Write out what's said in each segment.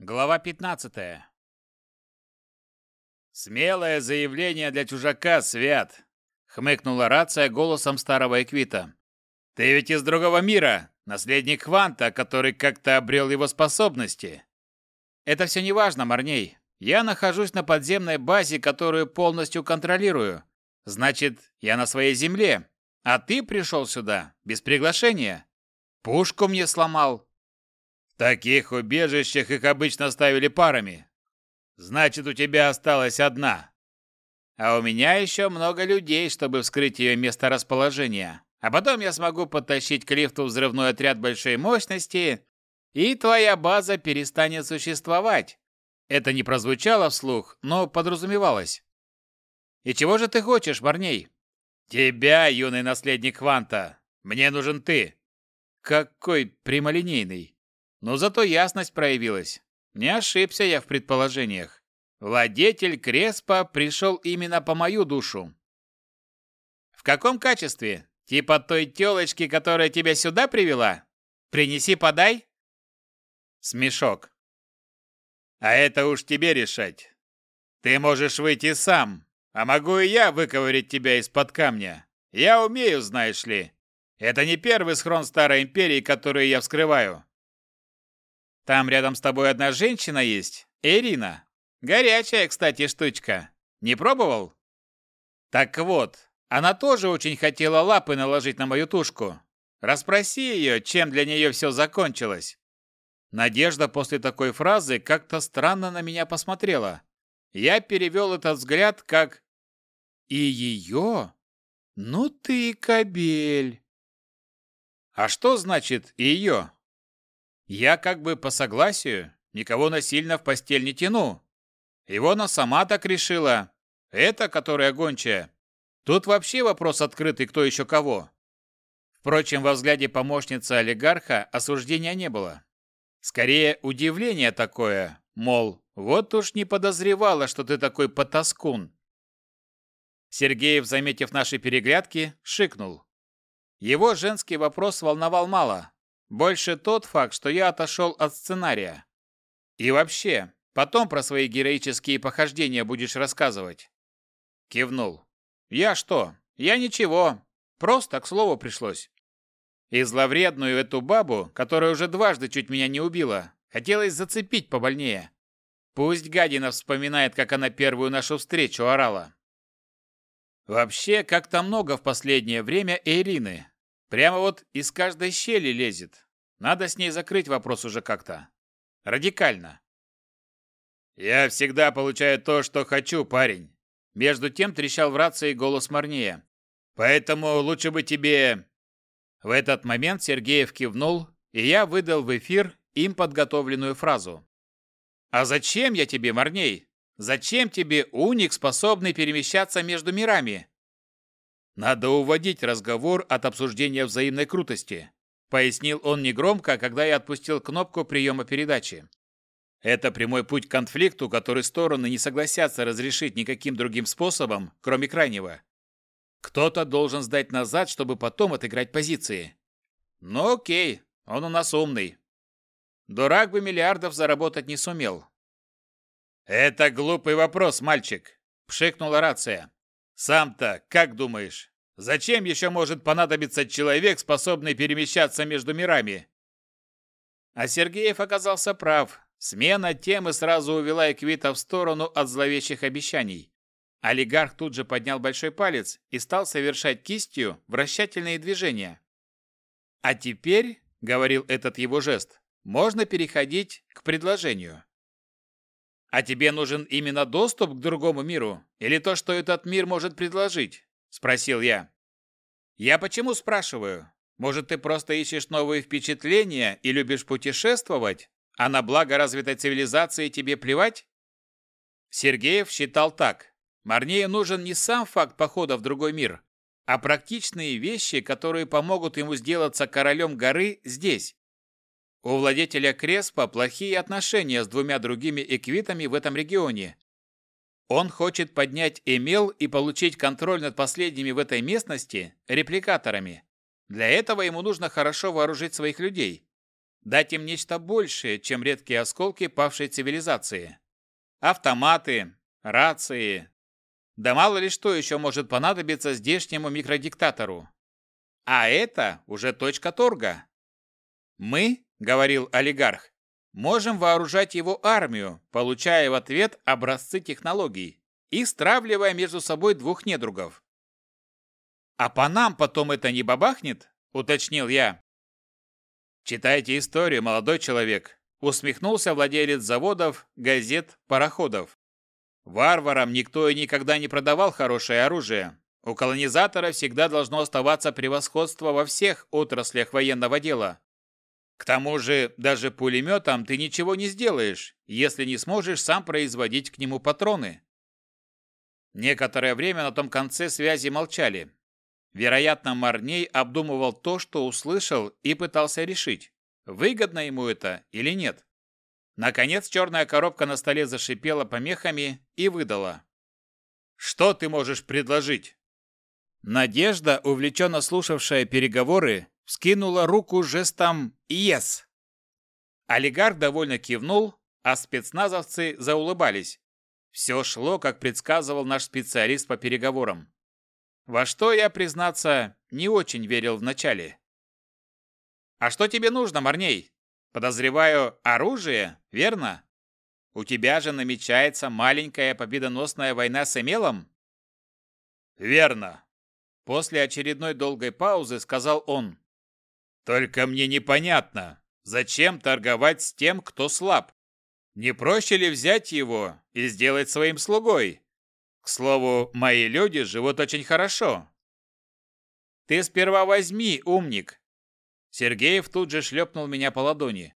Глава 15. Смелое заявление для чужака, Свят, хмыкнула рация голосом старого Эквита. Ты ведь из другого мира, наследник Кванта, который как-то обрел его способности. Это все не важно, Марней. Я нахожусь на подземной базе, которую полностью контролирую. Значит, я на своей земле, а ты пришел сюда без приглашения. Пушку мне сломал, таких убежищах их обычно ставили парами. Значит, у тебя осталась одна. А у меня еще много людей, чтобы вскрыть ее месторасположение. А потом я смогу подтащить к лифту взрывной отряд большой мощности, и твоя база перестанет существовать. Это не прозвучало вслух, но подразумевалось. И чего же ты хочешь, Марней? Тебя, юный наследник Кванта. Мне нужен ты. Какой прямолинейный. Но зато ясность проявилась. Не ошибся я в предположениях. Владетель Креспа пришел именно по мою душу. В каком качестве? Типа той тёлочки, которая тебя сюда привела? Принеси, подай? Смешок. А это уж тебе решать. Ты можешь выйти сам, а могу и я выковырять тебя из-под камня. Я умею, знаешь ли. Это не первый схрон Старой Империи, который я вскрываю. Там рядом с тобой одна женщина есть, Ирина. Горячая, кстати, штучка. Не пробовал? Так вот, она тоже очень хотела лапы наложить на мою тушку. Распроси ее, чем для нее все закончилось. Надежда после такой фразы как-то странно на меня посмотрела. Я перевел этот взгляд как «И ее? Ну ты кобель!» А что значит «ее»? Я как бы по согласию, никого насильно в постель не тяну. Его она сама так решила. Это, которая гончая. Тут вообще вопрос открытый, кто еще кого. Впрочем, во взгляде помощницы олигарха осуждения не было. Скорее, удивление такое, мол, вот уж не подозревала, что ты такой потаскун. Сергеев, заметив наши переглядки, шикнул. Его женский вопрос волновал мало. Больше тот факт, что я отошел от сценария. И вообще, потом про свои героические похождения будешь рассказывать. Кивнул. Я что? Я ничего. Просто к слову пришлось. И зловредную эту бабу, которая уже дважды чуть меня не убила, хотелось зацепить побольнее. Пусть гадина вспоминает, как она первую нашу встречу орала. Вообще, как-то много в последнее время Ирины, Прямо вот из каждой щели лезет. Надо с ней закрыть вопрос уже как-то. Радикально. «Я всегда получаю то, что хочу, парень». Между тем трещал в рации голос Марнея. «Поэтому лучше бы тебе...» В этот момент Сергеев кивнул, и я выдал в эфир им подготовленную фразу. «А зачем я тебе, Марней? Зачем тебе уник, способный перемещаться между мирами? Надо уводить разговор от обсуждения взаимной крутости, пояснил он негромко, когда я отпустил кнопку приема передачи. Это прямой путь к конфликту, который стороны не согласятся разрешить никаким другим способом, кроме крайнего. Кто-то должен сдать назад, чтобы потом отыграть позиции. Ну окей, он у нас умный. Дурак бы миллиардов заработать не сумел. «Это глупый вопрос, мальчик», – пшикнула рация. Сам-то как думаешь, зачем еще может понадобиться человек, способный перемещаться между мирами? А Сергеев оказался прав. Смена темы сразу увела Эквита в сторону от зловещих обещаний. Олигарх тут же поднял большой палец и стал совершать кистью вращательные движения. «А теперь», — говорил этот его жест, — «можно переходить к предложению». А тебе нужен именно доступ к другому миру или то, что этот мир может предложить? Спросил я. Я почему спрашиваю? Может, ты просто ищешь новые впечатления и любишь путешествовать, а на благо развитой цивилизации тебе плевать? Сергеев считал так. Марнею нужен не сам факт похода в другой мир, а практичные вещи, которые помогут ему сделаться королем горы здесь, у владетеля Креспа плохие отношения с двумя другими эквитами в этом регионе. Он хочет поднять Эмел и получить контроль над последними в этой местности репликаторами. Для этого ему нужно хорошо вооружить своих людей. дать им нечто большее, чем редкие осколки павшей цивилизации. Автоматы, рации. Да мало ли что еще может понадобиться здешнему микродиктатору. А это уже точка торга. Мы, говорил олигарх, можем вооружать его армию, получая в ответ образцы технологий и стравливая между собой двух недругов. «А по нам потом это не бабахнет?» – уточнил я. «Читайте историю, молодой человек», – усмехнулся владелец заводов, газет, пароходов. «Варварам никто и никогда не продавал хорошее оружие. У колонизатора всегда должно оставаться превосходство во всех отраслях военного дела. К тому же, даже пулеметом ты ничего не сделаешь, если не сможешь сам производить к нему патроны. Некоторое время на том конце связи молчали. Вероятно, Марней обдумывал то, что услышал, и пытался решить, выгодно ему это или нет. Наконец черная коробка на столе зашипела помехами и выдала. «Что ты можешь предложить?» Надежда, увлеченно слушавшая переговоры, вскинула руку жестом «Yes». Олигарх довольно кивнул, а спецназовцы заулыбались. Все шло, как предсказывал наш специалист по переговорам. Во что я, признаться, не очень верил вначале. «А что тебе нужно, Марней? Подозреваю, оружие, верно? У тебя же намечается маленькая победоносная война с Эмелом?» «Верно», После очередной долгой паузы сказал он. «Только мне непонятно, зачем торговать с тем, кто слаб? Не проще ли взять его и сделать своим слугой? К слову, мои люди живут очень хорошо». «Ты сперва возьми, умник!» Сергеев тут же шлепнул меня по ладони.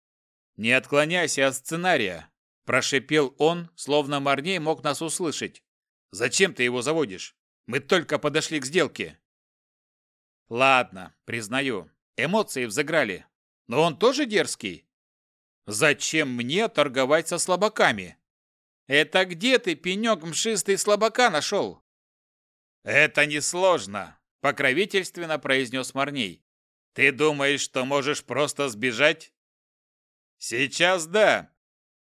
«Не отклоняйся от сценария!» Прошипел он, словно Марней мог нас услышать. «Зачем ты его заводишь? Мы только подошли к сделке. Ладно, признаю, эмоции взыграли. Но он тоже дерзкий. Зачем мне торговать со слабаками? Это где ты, пенек мшистый, слабака нашел? Это несложно, покровительственно произнес Марней. Ты думаешь, что можешь просто сбежать? Сейчас да.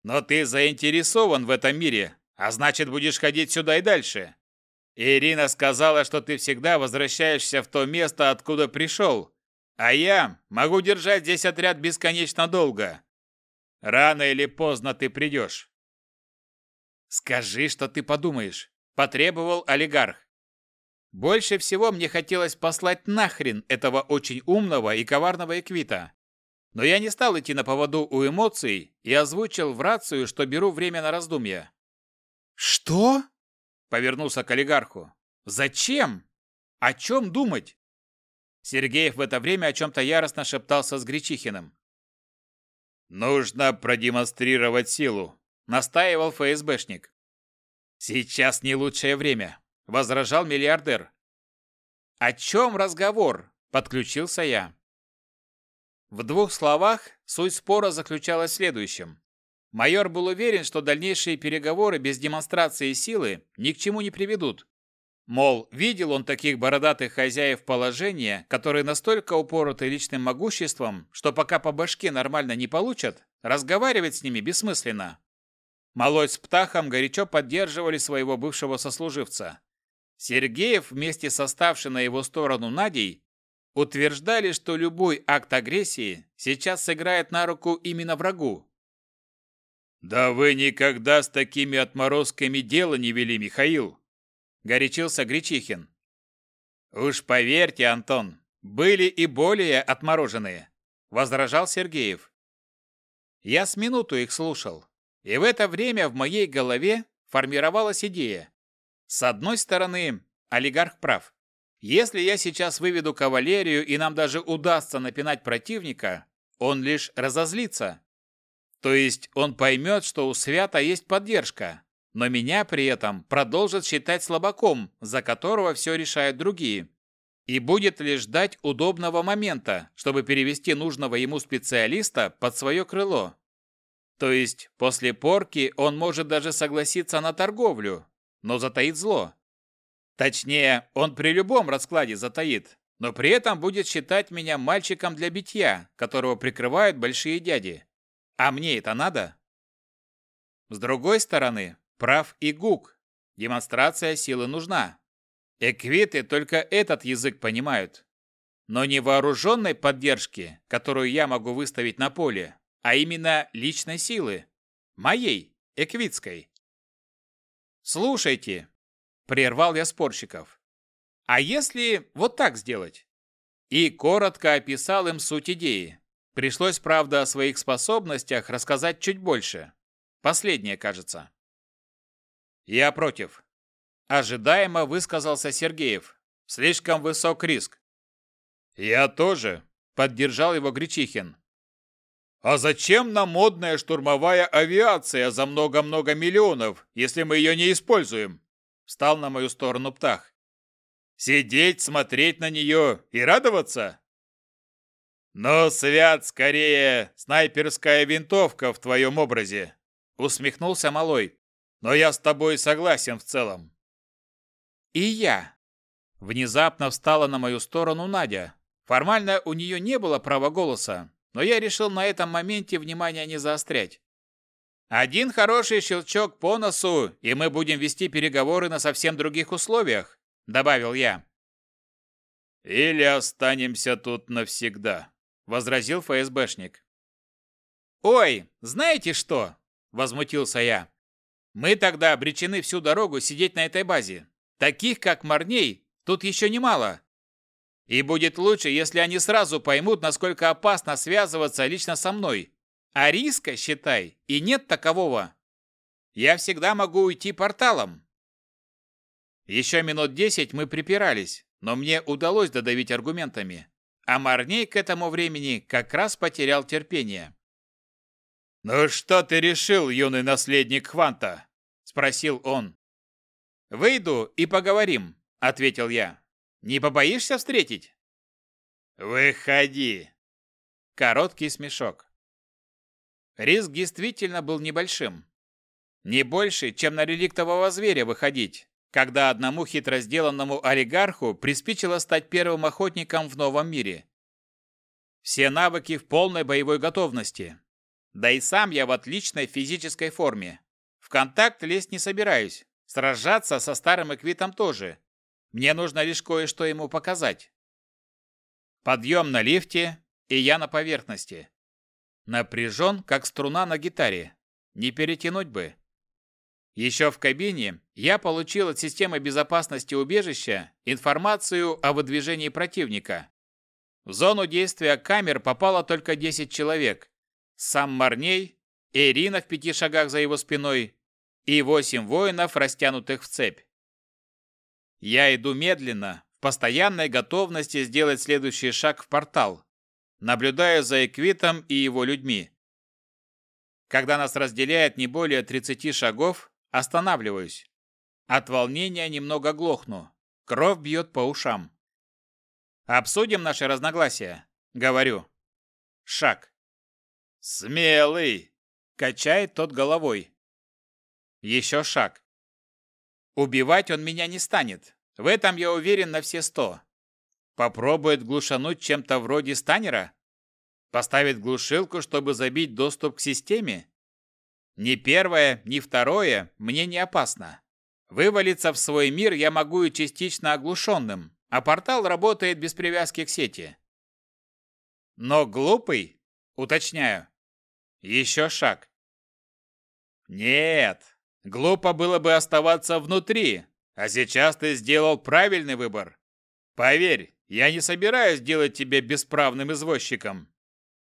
Но ты заинтересован в этом мире, а значит, будешь ходить сюда и дальше. Ирина сказала, что ты всегда возвращаешься в то место, откуда пришел, а я могу держать здесь отряд бесконечно долго. Рано или поздно ты придешь. Скажи, что ты подумаешь, потребовал олигарх. Больше всего мне хотелось послать нахрен этого очень умного и коварного Эквита. Но я не стал идти на поводу у эмоций и озвучил в рацию, что беру время на раздумья. «Что?» Повернулся к олигарху. «Зачем? О чем думать?» Сергеев в это время о чем-то яростно шептался с Гречихиным. «Нужно продемонстрировать силу», — настаивал ФСБшник. «Сейчас не лучшее время», — возражал миллиардер. «О чем разговор?» — подключился я. В двух словах суть спора заключалась в следующем. Майор был уверен, что дальнейшие переговоры без демонстрации силы ни к чему не приведут. Мол, видел он таких бородатых хозяев положения, которые настолько упороты личным могуществом, что пока по башке нормально не получат, разговаривать с ними бессмысленно. Малой с Птахом горячо поддерживали своего бывшего сослуживца. Сергеев вместе с оставшей на его сторону Надей утверждали, что любой акт агрессии сейчас сыграет на руку именно врагу, «Да вы никогда с такими отморозками дело не вели, Михаил!» – горячился Гречихин. «Уж поверьте, Антон, были и более отмороженные», – возражал Сергеев. Я с минуту их слушал, и в это время в моей голове формировалась идея. С одной стороны, олигарх прав. Если я сейчас выведу кавалерию и нам даже удастся напинать противника, он лишь разозлится, то есть он поймет, что у Свята есть поддержка, но меня при этом продолжит считать слабаком, за которого все решают другие. И будет лишь ждать удобного момента, чтобы перевести нужного ему специалиста под свое крыло. То есть после порки он может даже согласиться на торговлю, но затаит зло. Точнее, он при любом раскладе затаит, но при этом будет считать меня мальчиком для битья, которого прикрывают большие дяди. А мне это надо? С другой стороны, прав и Гук. Демонстрация силы нужна. Эквиты только этот язык понимают. Но не вооруженной поддержки, которую я могу выставить на поле, а именно личной силы. Моей, эквитской. «Слушайте», – прервал я спорщиков, – «а если вот так сделать?» И коротко описал им суть идеи. Пришлось, правда, о своих способностях рассказать чуть больше. Последнее, кажется. «Я против», – ожидаемо высказался Сергеев. «Слишком высок риск». «Я тоже», – поддержал его Гречихин. «А зачем нам модная штурмовая авиация за много-много миллионов, если мы ее не используем?» Встал на мою сторону Птах. «Сидеть, смотреть на нее и радоваться?» «Но, Свят, скорее, снайперская винтовка в твоем образе!» Усмехнулся Малой. «Но я с тобой согласен в целом». «И я!» Внезапно встала на мою сторону Надя. Формально у нее не было права голоса, но я решил на этом моменте внимание не заострять. Один хороший щелчок по носу, и мы будем вести переговоры на совсем других условиях, добавил я. Или останемся тут навсегда, возразил ФСБшник. Ой, знаете что? возмутился я. Мы тогда обречены всю дорогу сидеть на этой базе. Таких, как Марней, тут еще немало. И будет лучше, если они сразу поймут, насколько опасно связываться лично со мной. А риска, считай, и нет такового. Я всегда могу уйти порталом. Еще минут десять мы припирались, но мне удалось додавить аргументами. А Марней к этому времени как раз потерял терпение. «Ну что ты решил, юный наследник Хванта?» – спросил он. «Выйду и поговорим», – ответил я. Не побоишься встретить? Выходи. Короткий смешок. Риск действительно был небольшим. Не больше, чем на реликтового зверя выходить, когда одному хитро сделанному олигарху приспичило стать первым охотником в новом мире. Все навыки в полной боевой готовности. Да и сам я в отличной физической форме. В контакт лезть не собираюсь. Сражаться со старым эквитом тоже. Мне нужно лишь кое-что ему показать. Подъем на лифте, и я на поверхности. Напряжен, как струна на гитаре. Не перетянуть бы. Еще в кабине я получил от системы безопасности убежища информацию о выдвижении противника. В зону действия камер попало только 10 человек. Сам Марней, Ирина в пяти шагах за его спиной и восемь воинов, растянутых в цепь. Я иду медленно, в постоянной готовности сделать следующий шаг в портал, наблюдая за Эквитом и его людьми. Когда нас разделяет не более 30 шагов, останавливаюсь. От волнения немного глохну. Кровь бьет по ушам. Обсудим наши разногласия, говорю. Шаг. Смелый, качает тот головой. Еще шаг. Убивать он меня не станет. В этом я уверен на все сто. Попробует глушануть чем-то вроде станера? Поставит глушилку, чтобы забить доступ к системе? Ни первое, ни второе мне не опасно. Вывалиться в свой мир я могу и частично оглушенным, а портал работает без привязки к сети. Но глупый? Уточняю. Еще шаг. Нет, Глупо было бы оставаться внутри, а сейчас ты сделал правильный выбор. Поверь, я не собираюсь делать тебя бесправным извозчиком.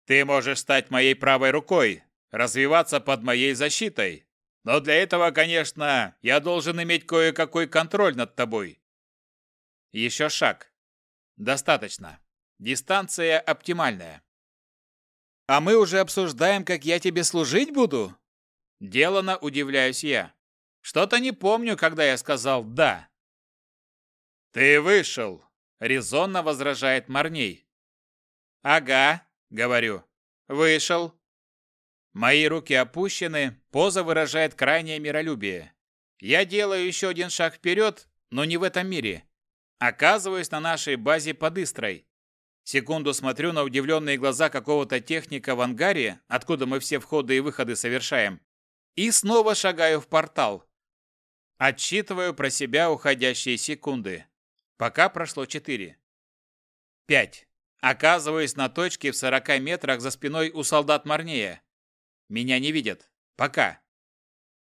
Ты можешь стать моей правой рукой, развиваться под моей защитой. Но для этого, конечно, я должен иметь кое-какой контроль над тобой. Еще шаг. Достаточно. Дистанция оптимальная. А мы уже обсуждаем, как я тебе служить буду? Делано удивляюсь я. Что-то не помню, когда я сказал «да». «Ты вышел», — резонно возражает Марней. «Ага», — говорю, — «вышел». Мои руки опущены, поза выражает крайнее миролюбие. Я делаю еще один шаг вперед, но не в этом мире. Оказываюсь на нашей базе под Истрой. Секунду смотрю на удивленные глаза какого-то техника в ангаре, откуда мы все входы и выходы совершаем, и снова шагаю в портал. Отсчитываю про себя уходящие секунды. Пока прошло четыре. Пять. Оказываюсь на точке в 40 метрах за спиной у солдат Марнея. Меня не видят. Пока.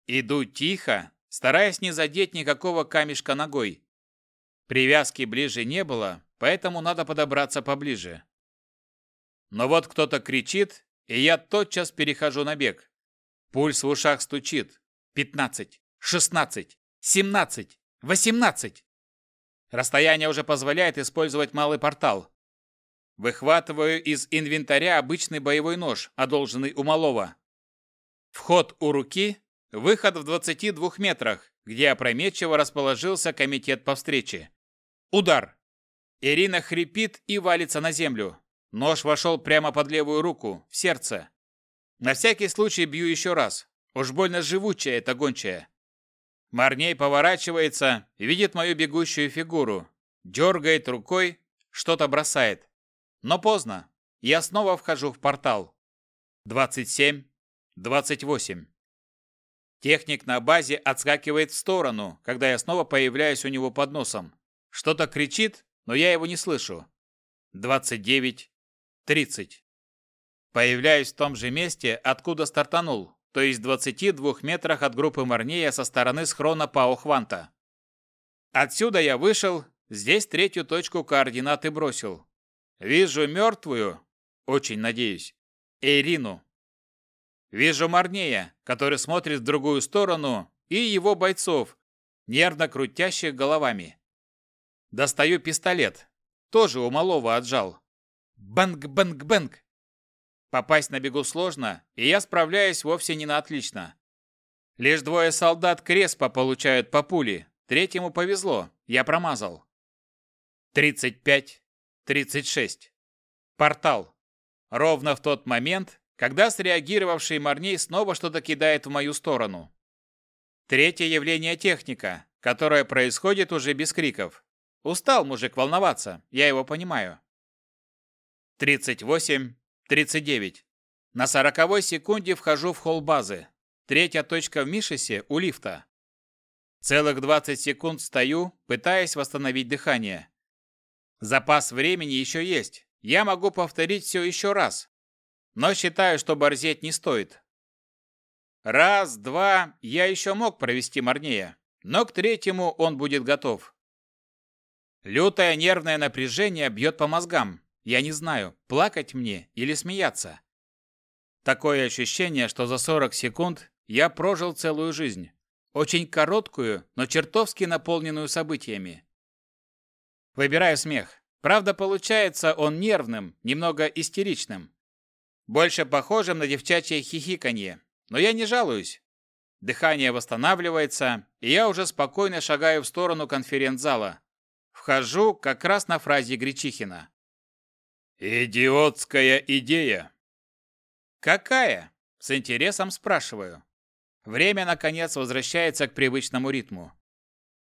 Иду тихо, стараясь не задеть никакого камешка ногой. Привязки ближе не было, поэтому надо подобраться поближе. Но вот кто-то кричит, и я тотчас перехожу на бег. Пульс в ушах стучит. 15, 16, 17, 18. Расстояние уже позволяет использовать малый портал. Выхватываю из инвентаря обычный боевой нож, одолженный у малого. Вход у руки, выход в 22 метрах, где опрометчиво расположился комитет по встрече. Удар. Ирина хрипит и валится на землю. Нож вошел прямо под левую руку, в сердце. На всякий случай бью еще раз. Уж больно живучая эта гончая. Марней поворачивается, видит мою бегущую фигуру, дергает рукой, что-то бросает. Но поздно. Я снова вхожу в портал. 27, 28. Техник на базе отскакивает в сторону, когда я снова появляюсь у него под носом. Что-то кричит, но я его не слышу. 29, 30. Появляюсь в том же месте, откуда стартанул, то есть в 22 метрах от группы Марнея со стороны схрона Пао Хванта. Отсюда я вышел, здесь третью точку координаты бросил. Вижу мертвую, очень надеюсь, Ирину. Вижу Марнея, который смотрит в другую сторону, и его бойцов, нервно крутящих головами. Достаю пистолет. Тоже у малого отжал. Банг-банг-банг. Попасть на бегу сложно, и я справляюсь вовсе не на отлично. Лишь двое солдат Креспа получают по пули. Третьему повезло, я промазал. 35, 36. Портал. Ровно в тот момент, когда среагировавший Марней снова что-то кидает в мою сторону. Третье явление техника, которое происходит уже без криков. Устал мужик волноваться, я его понимаю. 38, 39. На сороковой секунде вхожу в холл базы. Третья точка в Мишесе у лифта. Целых 20 секунд стою, пытаясь восстановить дыхание. Запас времени еще есть. Я могу повторить все еще раз. Но считаю, что борзеть не стоит. Раз, два, я еще мог провести Марнея. Но к третьему он будет готов. Лютое нервное напряжение бьет по мозгам. Я не знаю, плакать мне или смеяться. Такое ощущение, что за 40 секунд я прожил целую жизнь. Очень короткую, но чертовски наполненную событиями. Выбираю смех. Правда, получается он нервным, немного истеричным. Больше похожим на девчачье хихиканье. Но я не жалуюсь. Дыхание восстанавливается, и я уже спокойно шагаю в сторону конференц-зала. Вхожу как раз на фразе Гречихина. «Идиотская идея!» «Какая?» – с интересом спрашиваю. Время, наконец, возвращается к привычному ритму.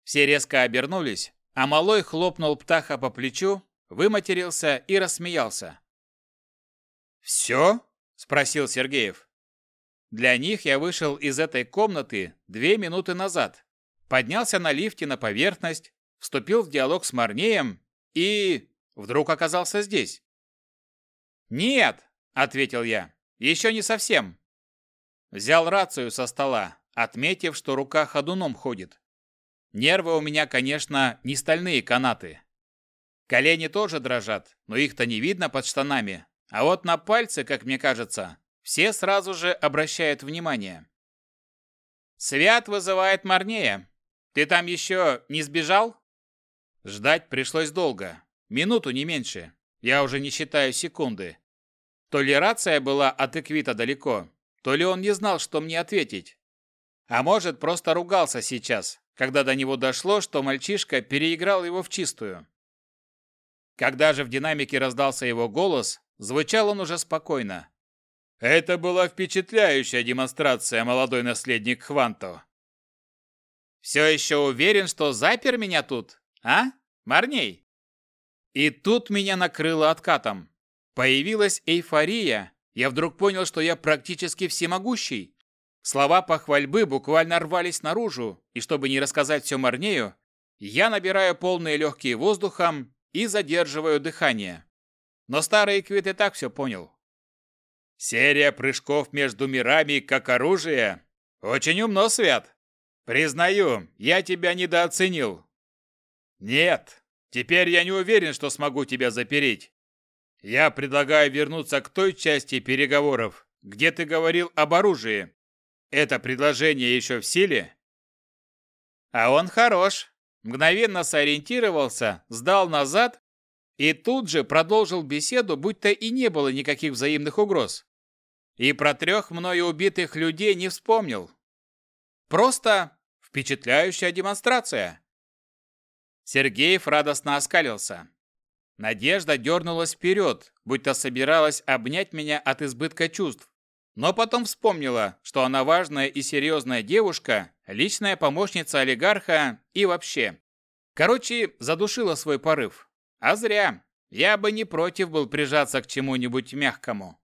Все резко обернулись, а малой хлопнул птаха по плечу, выматерился и рассмеялся. «Все?» – спросил Сергеев. Для них я вышел из этой комнаты две минуты назад, поднялся на лифте на поверхность, вступил в диалог с Марнеем и... вдруг оказался здесь. «Нет!» – ответил я. «Еще не совсем». Взял рацию со стола, отметив, что рука ходуном ходит. Нервы у меня, конечно, не стальные канаты. Колени тоже дрожат, но их-то не видно под штанами. А вот на пальцы, как мне кажется, все сразу же обращают внимание. «Свят вызывает Марнея. Ты там еще не сбежал?» Ждать пришлось долго. Минуту, не меньше. Я уже не считаю секунды. То ли рация была от Эквита далеко, то ли он не знал, что мне ответить. А может, просто ругался сейчас, когда до него дошло, что мальчишка переиграл его в чистую. Когда же в динамике раздался его голос, звучал он уже спокойно. Это была впечатляющая демонстрация, молодой наследник Хванто. «Все еще уверен, что запер меня тут, а?» Марней!» И тут меня накрыло откатом. Появилась эйфория. Я вдруг понял, что я практически всемогущий. Слова похвальбы буквально рвались наружу, и чтобы не рассказать все Марнею, я набираю полные легкие воздухом и задерживаю дыхание. Но старый Квит и так все понял. Серия прыжков между мирами как оружие. Очень умно, Свят. Признаю, я тебя недооценил. Нет, теперь я не уверен, что смогу тебя запереть. Я предлагаю вернуться к той части переговоров, где ты говорил об оружии. Это предложение еще в силе? А он хорош. Мгновенно сориентировался, сдал назад и тут же продолжил беседу, будто и не было никаких взаимных угроз. И про трех мною убитых людей не вспомнил. Просто впечатляющая демонстрация. Сергеев радостно оскалился. Надежда дернулась вперед, будто собиралась обнять меня от избытка чувств. Но потом вспомнила, что она важная и серьезная девушка, личная помощница олигарха и вообще. Короче, задушила свой порыв. А зря. Я бы не против был прижаться к чему-нибудь мягкому.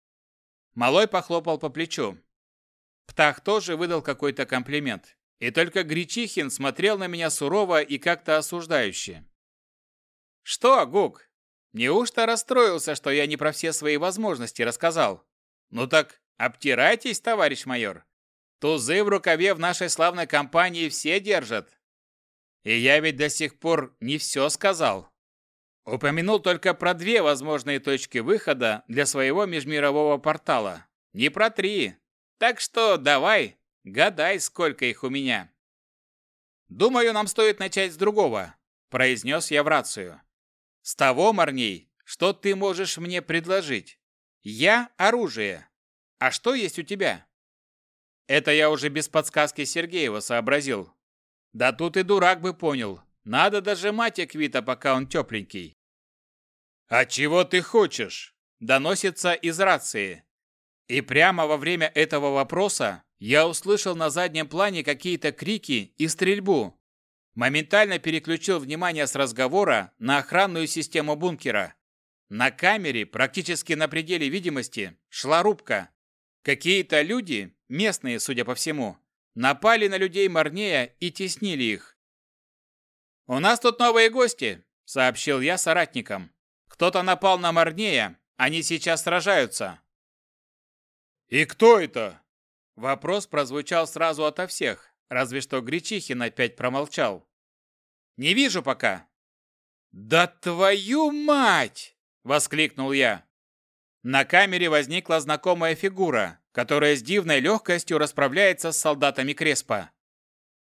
Малой похлопал по плечу. Птах тоже выдал какой-то комплимент. И только Гречихин смотрел на меня сурово и как-то осуждающе. «Что, Гук, неужто расстроился, что я не про все свои возможности рассказал? Ну так обтирайтесь, товарищ майор. Тузы в рукаве в нашей славной компании все держат. И я ведь до сих пор не все сказал. Упомянул только про две возможные точки выхода для своего межмирового портала. Не про три. Так что давай, гадай, сколько их у меня. Думаю, нам стоит начать с другого, произнес я в рацию. С того, Марней, что ты можешь мне предложить. Я оружие. А что есть у тебя? Это я уже без подсказки Сергеева сообразил. Да тут и дурак бы понял. Надо дожимать Эквита, пока он тепленький. «А чего ты хочешь?» – доносится из рации. И прямо во время этого вопроса я услышал на заднем плане какие-то крики и стрельбу. Моментально переключил внимание с разговора на охранную систему бункера. На камере, практически на пределе видимости, шла рубка. Какие-то люди, местные, судя по всему, напали на людей Марнея и теснили их. «У нас тут новые гости», — сообщил я соратникам. Кто-то напал на Марнея, они сейчас сражаются. И кто это? Вопрос прозвучал сразу ото всех, разве что Гречихин опять промолчал. Не вижу пока. Да твою мать! воскликнул я. На камере возникла знакомая фигура, которая с дивной легкостью расправляется с солдатами Креспа.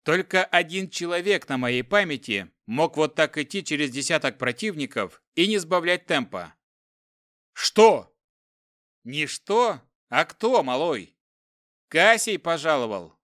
Только один человек на моей памяти мог вот так идти через десяток противников и не сбавлять темпа. Что? Не что, а кто, малой? Кассий пожаловал.